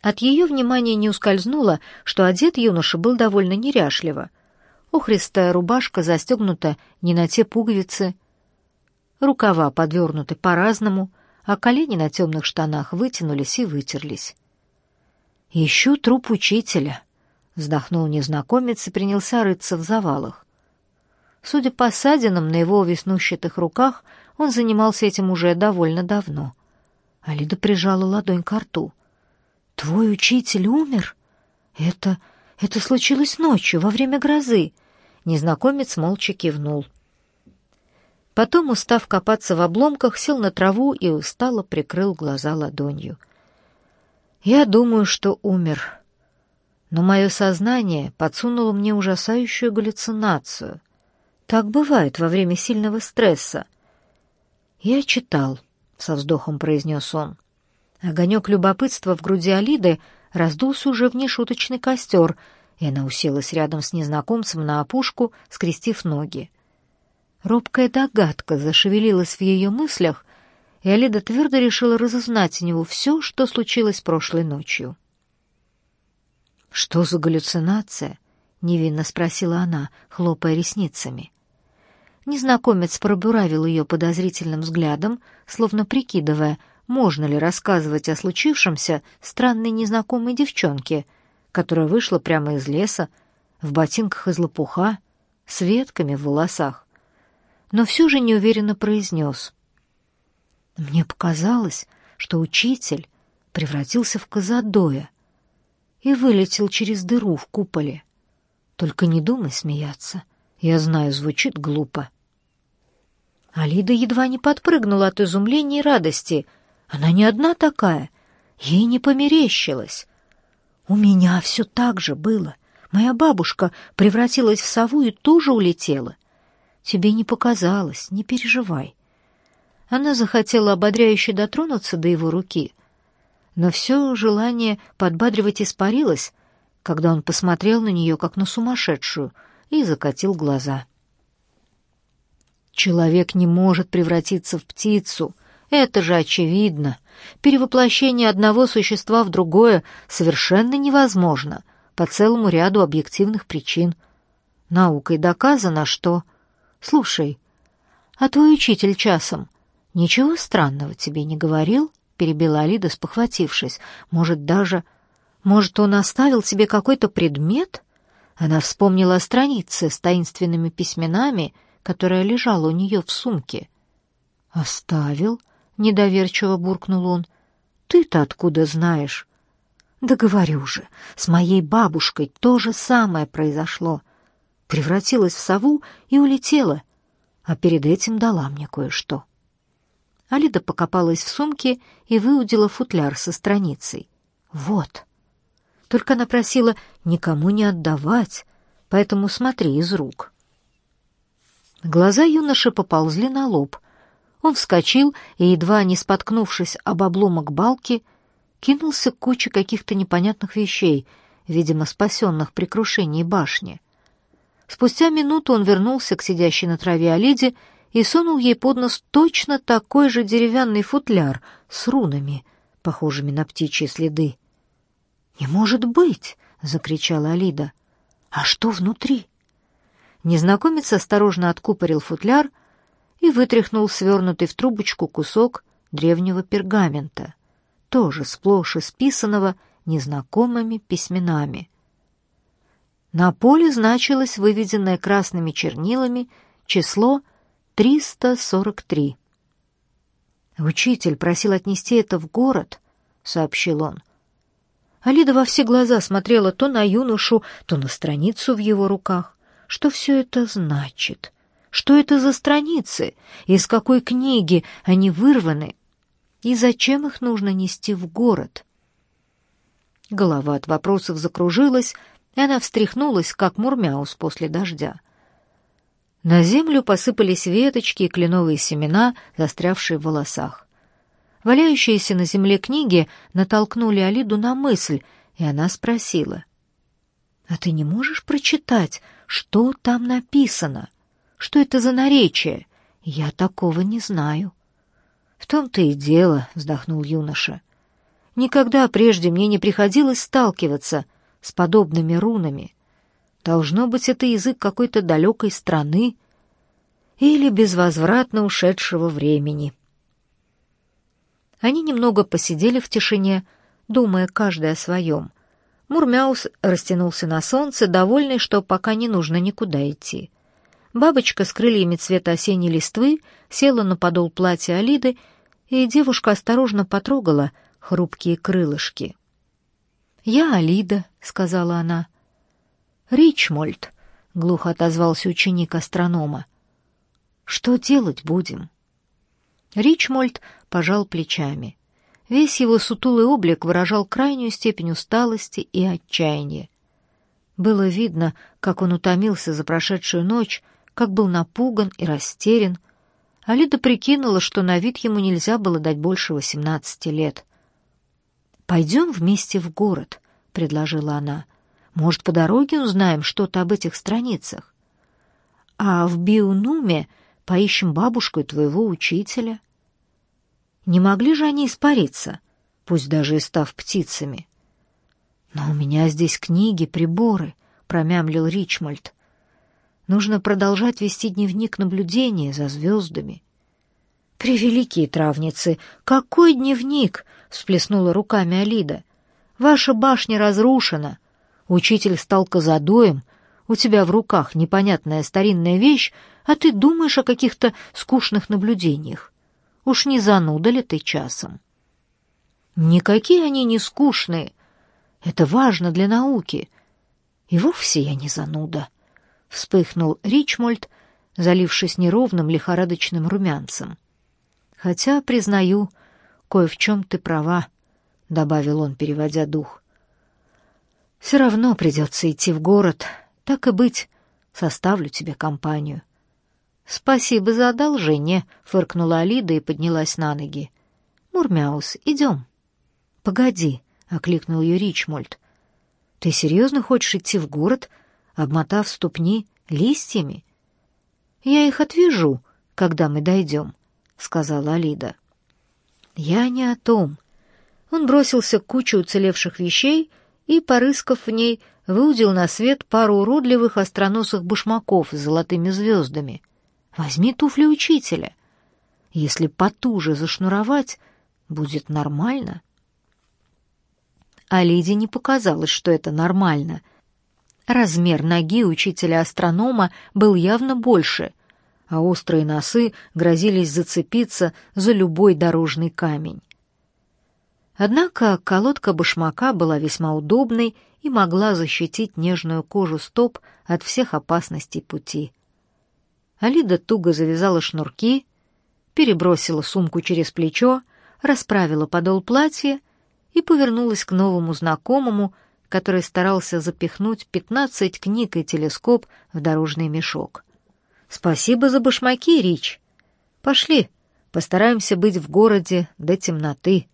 От ее внимания не ускользнуло, что одет юноша был довольно неряшливо. Ухристая рубашка застегнута не на те пуговицы, рукава подвернуты по-разному, а колени на темных штанах вытянулись и вытерлись. «Ищу труп учителя», — вздохнул незнакомец и принялся рыться в завалах. Судя по ссадинам на его веснущатых руках, он занимался этим уже довольно давно. Алида прижала ладонь к рту. «Твой учитель умер? Это... это случилось ночью, во время грозы?» Незнакомец молча кивнул. Потом, устав копаться в обломках, сел на траву и устало прикрыл глаза ладонью. «Я думаю, что умер. Но мое сознание подсунуло мне ужасающую галлюцинацию. Так бывает во время сильного стресса. Я читал, — со вздохом произнес он. Огонек любопытства в груди Алиды раздулся уже в нешуточный костер, и она уселась рядом с незнакомцем на опушку, скрестив ноги. Робкая догадка зашевелилась в ее мыслях, и Алида твердо решила разузнать у него все, что случилось прошлой ночью. «Что за галлюцинация?» — невинно спросила она, хлопая ресницами. Незнакомец пробуравил ее подозрительным взглядом, словно прикидывая, можно ли рассказывать о случившемся странной незнакомой девчонке, которая вышла прямо из леса, в ботинках из лопуха, с ветками в волосах. Но все же неуверенно произнес. «Мне показалось, что учитель превратился в казадоя и вылетел через дыру в куполе. Только не думай смеяться, я знаю, звучит глупо». Алида едва не подпрыгнула от изумления и радости — она не одна такая. Ей не померещилось. У меня все так же было. Моя бабушка превратилась в сову и тоже улетела. Тебе не показалось, не переживай. Она захотела ободряюще дотронуться до его руки, но все желание подбадривать испарилось, когда он посмотрел на нее, как на сумасшедшую, и закатил глаза. Человек не может превратиться в птицу — это же очевидно. Перевоплощение одного существа в другое совершенно невозможно по целому ряду объективных причин. Наукой доказано, что... Слушай, а твой учитель часом ничего странного тебе не говорил? Перебила Алида, спохватившись. Может, даже... Может, он оставил тебе какой-то предмет? Она вспомнила о странице с таинственными письменами, которая лежала у нее в сумке. «Оставил?» Недоверчиво буркнул он. Ты-то откуда знаешь? Да говорю же, с моей бабушкой то же самое произошло. Превратилась в сову и улетела, а перед этим дала мне кое-что. Алида покопалась в сумке и выудила футляр со страницей. Вот. Только она просила никому не отдавать, поэтому смотри из рук. Глаза юноши поползли на лоб — он вскочил и, едва не споткнувшись об обломок балки, кинулся к куче каких-то непонятных вещей, видимо, спасенных при крушении башни. Спустя минуту он вернулся к сидящей на траве Оледе и сунул ей под нос точно такой же деревянный футляр с рунами, похожими на птичьи следы. «Не может быть!» — закричала Алида. «А что внутри?» Незнакомец осторожно откупорил футляр — и вытряхнул свернутый в трубочку кусок древнего пергамента, тоже сплошь исписанного незнакомыми письменами. На поле значилось выведенное красными чернилами число 343. «Учитель просил отнести это в город», — сообщил он. Алида во все глаза смотрела то на юношу, то на страницу в его руках. Что все это значит? Что это за страницы? Из какой книги они вырваны? И зачем их нужно нести в город? Голова от вопросов закружилась, и она встряхнулась, как мурмяус после дождя. На землю посыпались веточки и кленовые семена, застрявшие в волосах. Валяющиеся на земле книги натолкнули Алиду на мысль, и она спросила. «А ты не можешь прочитать, что там написано?» Что это за наречие? Я такого не знаю. В том-то и дело, вздохнул юноша. Никогда прежде мне не приходилось сталкиваться с подобными рунами. Должно быть, это язык какой-то далекой страны или безвозвратно ушедшего времени. Они немного посидели в тишине, думая каждый о своем. Мурмяус растянулся на солнце, довольный, что пока не нужно никуда идти. Бабочка с крыльями цвета осенней листвы села на подол платья Алиды, и девушка осторожно потрогала хрупкие крылышки. «Я Алида», — сказала она. «Ричмольд», — глухо отозвался ученик астронома. «Что делать будем?» Ричмольд пожал плечами. Весь его сутулый облик выражал крайнюю степень усталости и отчаяния. Было видно, как он утомился за прошедшую ночь, как был напуган и растерян. Алида прикинула, что на вид ему нельзя было дать больше восемнадцати лет. «Пойдем вместе в город», — предложила она. «Может, по дороге узнаем что-то об этих страницах? А в Биунуме поищем бабушку и твоего учителя». Не могли же они испариться, пусть даже и став птицами? «Но у меня здесь книги, приборы», — промямлил Ричмольд. «Нужно продолжать вести дневник наблюдения за звездами». «Превеликие травницы! Какой дневник!» — всплеснула руками Алида. «Ваша башня разрушена. Учитель стал казадоем. У тебя в руках непонятная старинная вещь, а ты думаешь о каких-то скучных наблюдениях. Уж не зануда ли ты часом? Никакие они не скучные. Это важно для науки. И вовсе я не зануда. Вспыхнул Ричмольд, залившись неровным лихорадочным румянцем. Хотя, признаю, кое в чем ты права, — добавил он, переводя дух. Все равно придется идти в город. Так и быть, составлю тебе компанию. «Спасибо за одолжение», — фыркнула Алида и поднялась на ноги. «Мурмяус, идем». «Погоди», — окликнул ее Ричмольд. «Ты серьезно хочешь идти в город, обмотав ступни листьями?» «Я их отвяжу, когда мы дойдем», — сказала Алида. «Я не о том». Он бросился к куче уцелевших вещей и, порыскав в ней, выудил на свет пару уродливых остроносых башмаков с золотыми звездами. Возьми туфли учителя. Если потуже зашнуровать, будет нормально. А Лиде не показалось, что это нормально. Размер ноги учителя-астронома был явно больше, а острые носы грозились зацепиться за любой дорожный камень. Однако колодка башмака была весьма удобной и могла защитить нежную кожу стоп от всех опасностей пути. Алида туго завязала шнурки, перебросила сумку через плечо, расправила подол платья и повернулась к новому знакомому, который старался запихнуть пятнадцать книг и телескоп в дорожный мешок. «Спасибо за башмаки, Рич. Пошли, постараемся быть в городе до темноты».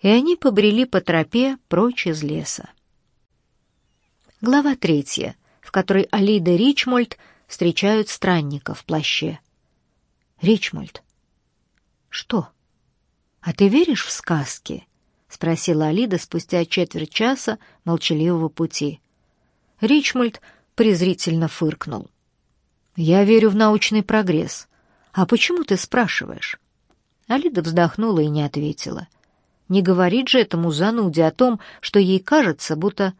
И они побрели по тропе прочь из леса. Глава третья, в которой Алида Ричмольд встречают странника в плаще. Ричмольд. Что? А ты веришь в сказки? Спросила Алида спустя четверть часа молчаливого пути. Ричмольд презрительно фыркнул. Я верю в научный прогресс. А почему ты спрашиваешь? Алида вздохнула и не ответила. Не говорит же этому зануде о том, что ей кажется, будто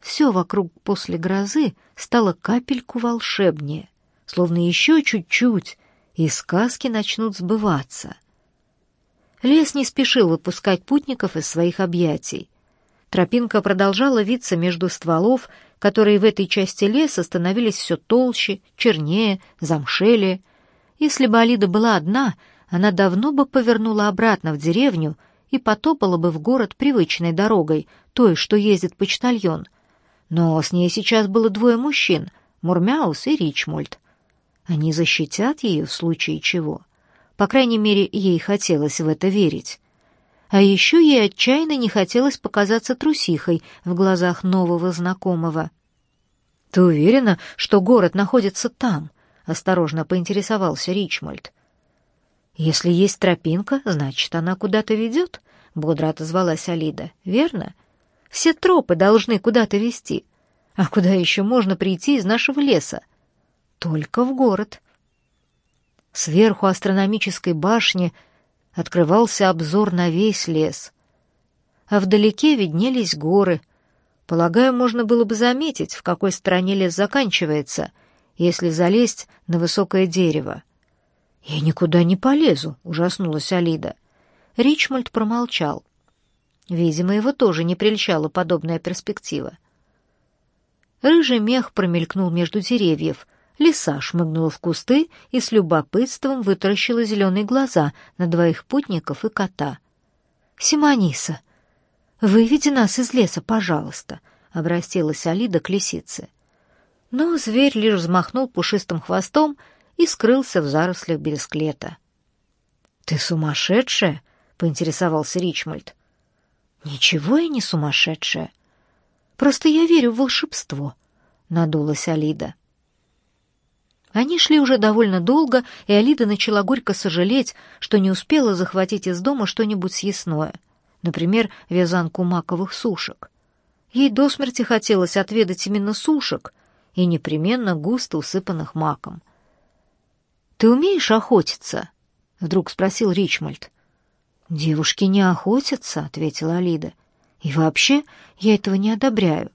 все вокруг после грозы стало капельку волшебнее, словно еще чуть-чуть, и сказки начнут сбываться. Лес не спешил выпускать путников из своих объятий. Тропинка продолжала виться между стволов, которые в этой части леса становились все толще, чернее, замшелее. Если бы Алида была одна, она давно бы повернула обратно в деревню и потопала бы в город привычной дорогой, той, что ездит почтальон, но с ней сейчас было двое мужчин — Мурмяус и Ричмольд. Они защитят ее в случае чего. По крайней мере, ей хотелось в это верить. А еще ей отчаянно не хотелось показаться трусихой в глазах нового знакомого. «Ты уверена, что город находится там?» — осторожно поинтересовался Ричмольд. «Если есть тропинка, значит, она куда-то ведет», —— бодро отозвалась Алида. «Верно? Все тропы должны куда-то вести. А куда еще можно прийти из нашего леса? Только в город». Сверху астрономической башни открывался обзор на весь лес. А вдалеке виднелись горы. Полагаю, можно было бы заметить, в какой стороне лес заканчивается, если залезть на высокое дерево. «Я никуда не полезу», — ужаснулась Алида. Ричмольд промолчал. Видимо, его тоже не прельщала подобная перспектива. Рыжий мех промелькнул между деревьев. Лиса шмыгнула в кусты и с любопытством вытаращила зеленые глаза на двоих путников и кота. «Симониса, выведи нас из леса, пожалуйста», — обратилась Алида к лисице. Но зверь лишь взмахнул пушистым хвостом и скрылся в зарослях бересклета. «Ты сумасшедшая?» — поинтересовался Ричмольд. «Ничего я не сумасшедшая. Просто я верю в волшебство», — надулась Алида. Они шли уже довольно долго, и Алида начала горько сожалеть, что не успела захватить из дома что-нибудь съестное, например, вязанку маковых сушек. Ей до смерти хотелось отведать именно сушек и непременно густо усыпанных маком. «Ты умеешь охотиться?» — вдруг спросил Ричмольд. «Девушки не охотятся», — ответила Алида. «И вообще я этого не одобряю.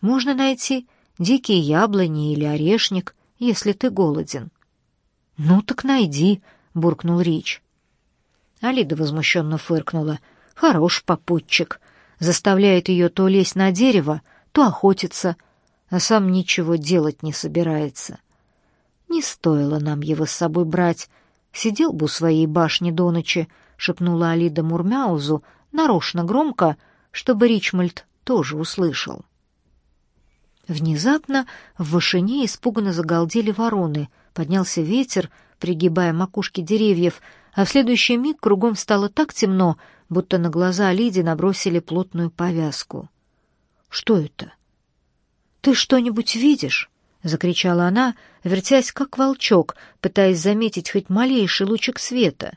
Можно найти дикие яблони или орешник, если ты голоден». «Ну так найди», — буркнул Рич. Алида возмущенно фыркнула. «Хорош попутчик. Заставляет ее то лезть на дерево, то охотиться, а сам ничего делать не собирается. Не стоило нам его с собой брать. Сидел бы у своей башни до ночи, шепнула Алида Мурмяузу нарочно громко, чтобы Ричмольд тоже услышал. Внезапно в вышине испуганно загалдели вороны, поднялся ветер, пригибая макушки деревьев, а в следующий миг кругом стало так темно, будто на глаза Алиде набросили плотную повязку. «Что это?» «Ты что-нибудь видишь?» — закричала она, вертясь как волчок, пытаясь заметить хоть малейший лучик света.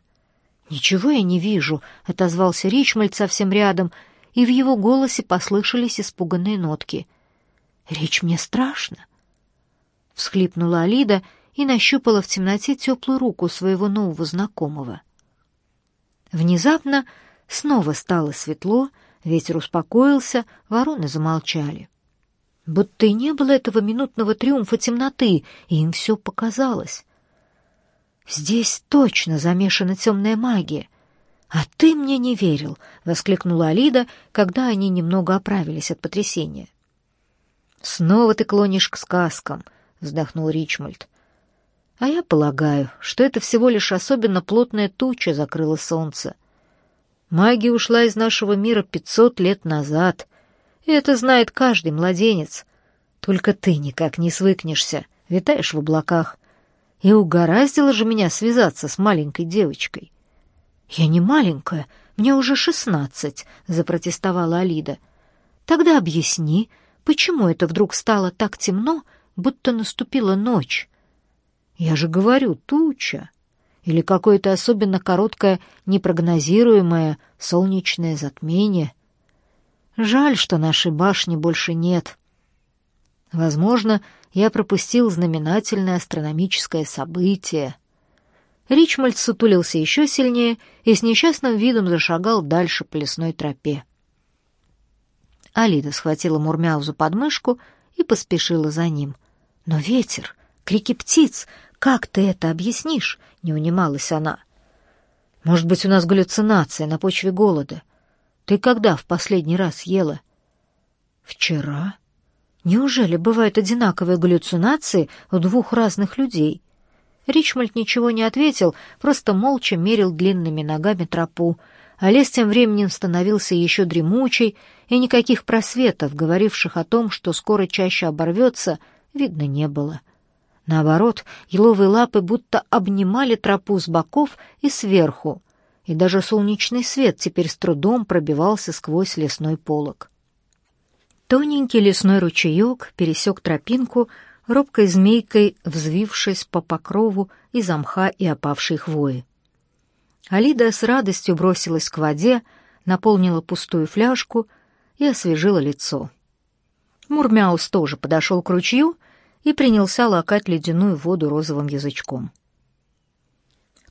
«Ничего я не вижу», — отозвался Ричмольд совсем рядом, и в его голосе послышались испуганные нотки. «Речь мне страшно», — всхлипнула Алида и нащупала в темноте теплую руку своего нового знакомого. Внезапно снова стало светло, ветер успокоился, вороны замолчали. Будто и не было этого минутного триумфа темноты, и им все показалось. Здесь точно замешана темная магия. А ты мне не верил, воскликнула Алида, когда они немного оправились от потрясения. Снова ты клонишь к сказкам, вздохнул Ричмольд. А я полагаю, что это всего лишь особенно плотная туча закрыла солнце. Магия ушла из нашего мира пятьсот лет назад, и это знает каждый младенец. Только ты никак не свыкнешься, витаешь в облаках. И угораздило же меня связаться с маленькой девочкой. «Я не маленькая, мне уже шестнадцать», — запротестовала Алида. «Тогда объясни, почему это вдруг стало так темно, будто наступила ночь?» «Я же говорю, туча. Или какое-то особенно короткое, непрогнозируемое солнечное затмение. Жаль, что нашей башни больше нет. Возможно, я пропустил знаменательное астрономическое событие. Ричмольд сутулился еще сильнее и с несчастным видом зашагал дальше по лесной тропе. Алида схватила Мурмяузу под мышку и поспешила за ним. «Но ветер, крики птиц, как ты это объяснишь?» — не унималась она. «Может быть, у нас галлюцинация на почве голода. Ты когда в последний раз ела?» «Вчера», Неужели бывают одинаковые галлюцинации у двух разных людей? Ричмольд ничего не ответил, просто молча мерил длинными ногами тропу, а лес тем временем становился еще дремучей, и никаких просветов, говоривших о том, что скоро чаще оборвется, видно не было. Наоборот, еловые лапы будто обнимали тропу с боков и сверху, и даже солнечный свет теперь с трудом пробивался сквозь лесной полог. Тоненький лесной ручеек пересек тропинку, робкой змейкой взвившись по покрову из мха и опавшей хвои. Алида с радостью бросилась к воде, наполнила пустую фляжку и освежила лицо. Мурмяус тоже подошел к ручью и принялся лакать ледяную воду розовым язычком.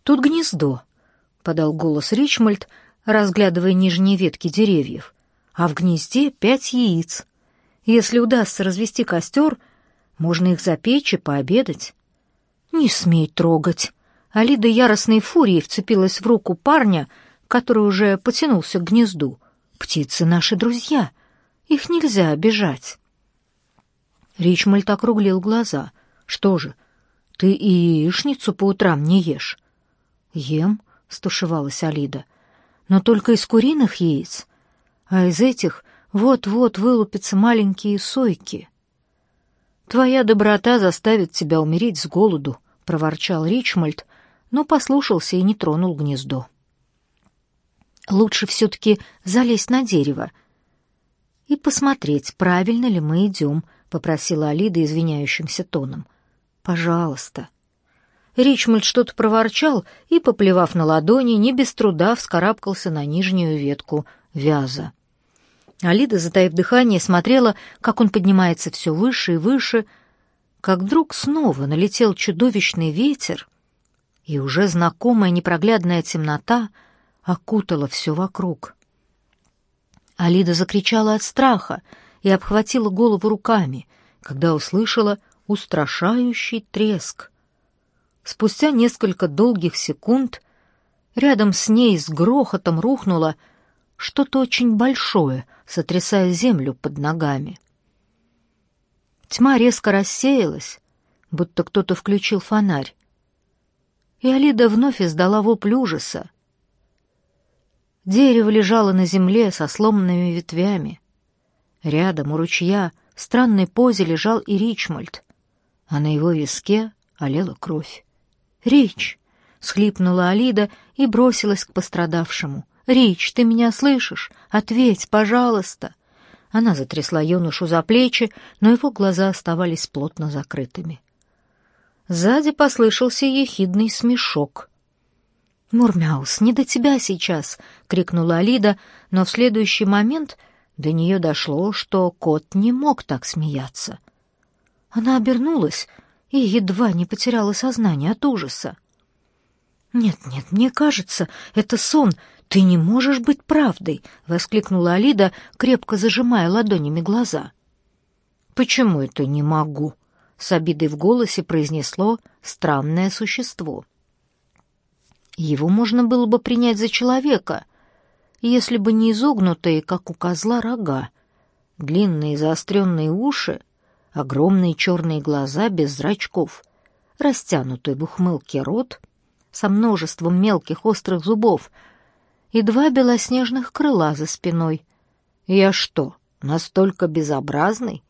«Тут гнездо», — подал голос Ричмольд, разглядывая нижние ветки деревьев, «а в гнезде пять яиц. Если удастся развести костер, можно их запечь и пообедать». «Не смей трогать!» Алида яростной фурией вцепилась в руку парня, который уже потянулся к гнезду. «Птицы наши друзья. Их нельзя обижать». Ричмольд округлил глаза. «Что же, ты и яичницу по утрам не ешь?» «Ем», — стушевалась Алида, — «но только из куриных яиц, а из этих вот-вот вылупятся маленькие сойки». «Твоя доброта заставит тебя умереть с голоду», — проворчал Ричмольд, но послушался и не тронул гнездо. «Лучше все-таки залезть на дерево и посмотреть, правильно ли мы идем», — попросила Алида извиняющимся тоном. «Пожалуйста». Ричмольд что-то проворчал и, поплевав на ладони, не без труда вскарабкался на нижнюю ветку вяза. Алида, затаив дыхание, смотрела, как он поднимается все выше и выше, как вдруг снова налетел чудовищный ветер, и уже знакомая непроглядная темнота окутала все вокруг. Алида закричала от страха и обхватила голову руками, когда услышала устрашающий треск. Спустя несколько долгих секунд рядом с ней с грохотом рухнуло что-то очень большое, сотрясая землю под ногами. Тьма резко рассеялась, будто кто-то включил фонарь, и Алида вновь издала вопль ужаса. Дерево лежало на земле со сломанными ветвями. Рядом у ручья в странной позе лежал и Ричмольд, а на его виске олела кровь. «Рич!» — схлипнула Алида и бросилась к пострадавшему. «Рич, ты меня слышишь? Ответь, пожалуйста!» Она затрясла юношу за плечи, но его глаза оставались плотно закрытыми. Сзади послышался ехидный смешок. «Мурмяус, не до тебя сейчас!» — крикнула Алида, но в следующий момент до нее дошло, что кот не мог так смеяться. Она обернулась и едва не потеряла сознание от ужаса. «Нет-нет, мне кажется, это сон. Ты не можешь быть правдой!» — воскликнула Алида, крепко зажимая ладонями глаза. «Почему это не могу?» — с обидой в голосе произнесло странное существо. Его можно было бы принять за человека, если бы не изогнутые, как у козла, рога, длинные заостренные уши — огромные черные глаза без зрачков, растянутый в ухмылке рот со множеством мелких острых зубов и два белоснежных крыла за спиной. «Я что, настолько безобразный?»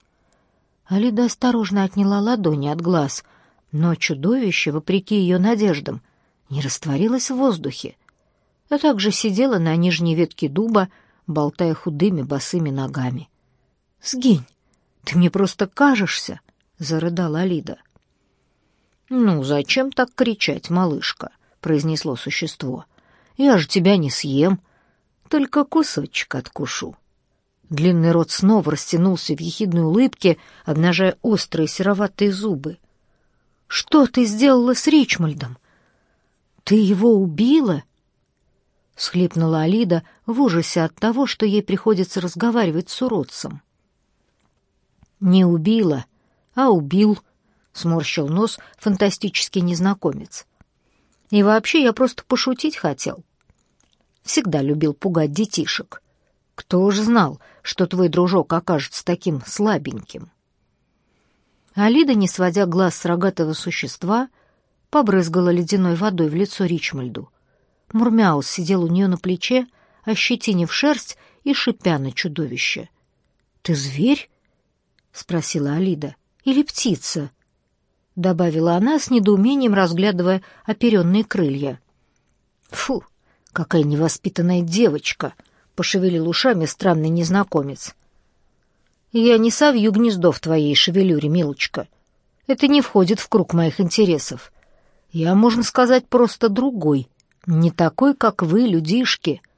Алида осторожно отняла ладони от глаз, но чудовище, вопреки ее надеждам, не растворилось в воздухе, а также сидела на нижней ветке дуба, болтая худыми босыми ногами. «Сгинь! «Ты мне просто кажешься!» — зарыдала Алида. «Ну, зачем так кричать, малышка?» — произнесло существо. «Я же тебя не съем, только кусочек откушу». Длинный рот снова растянулся в ехидной улыбке, обнажая острые сероватые зубы. «Что ты сделала с Ричмольдом? Ты его убила?» — схлипнула Алида в ужасе от того, что ей приходится разговаривать с уродцем. «Не убила, а убил», — сморщил нос фантастический незнакомец. «И вообще я просто пошутить хотел. Всегда любил пугать детишек. Кто ж знал, что твой дружок окажется таким слабеньким?» Алида, не сводя глаз с рогатого существа, побрызгала ледяной водой в лицо Ричмальду. Мурмяус сидел у нее на плече, ощетинив шерсть и шипя на чудовище. «Ты зверь?» — спросила Алида. «Или птица?» — добавила она с недоумением, разглядывая оперенные крылья. «Фу, какая невоспитанная девочка!» — пошевелил ушами странный незнакомец. «Я не совью гнездо в твоей шевелюре, милочка. Это не входит в круг моих интересов. Я, можно сказать, просто другой, не такой, как вы, людишки».